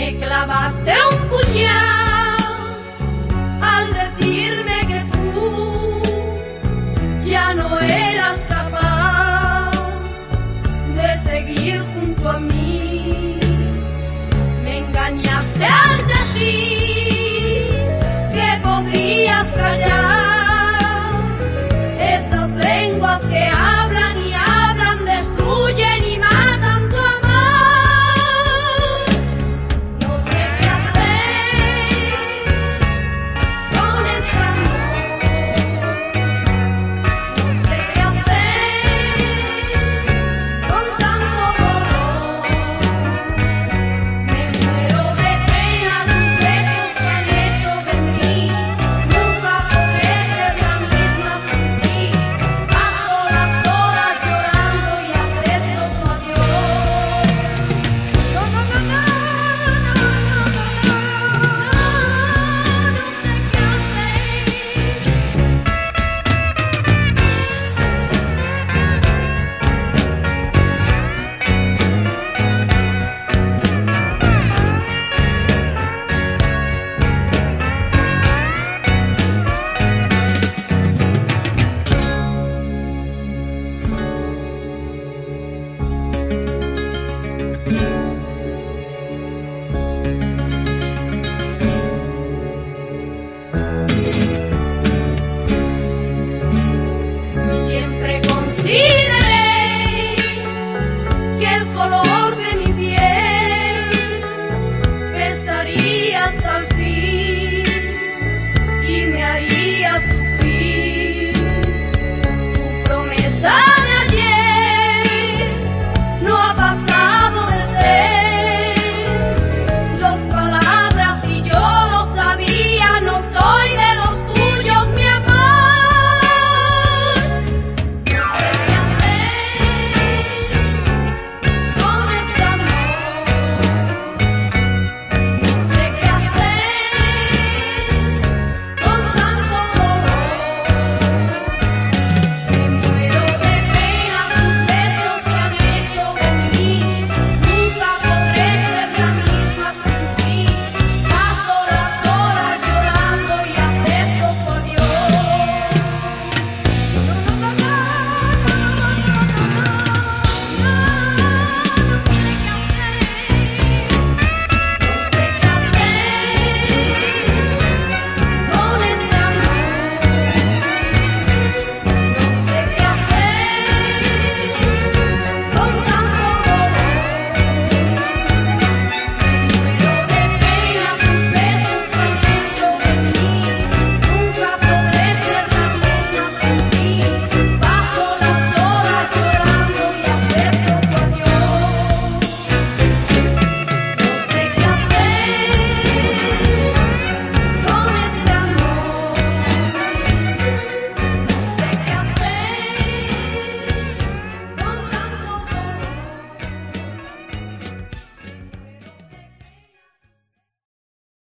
me clavaste un puñal. siempre consideré que el color de mi piel pesaría hasta el fin.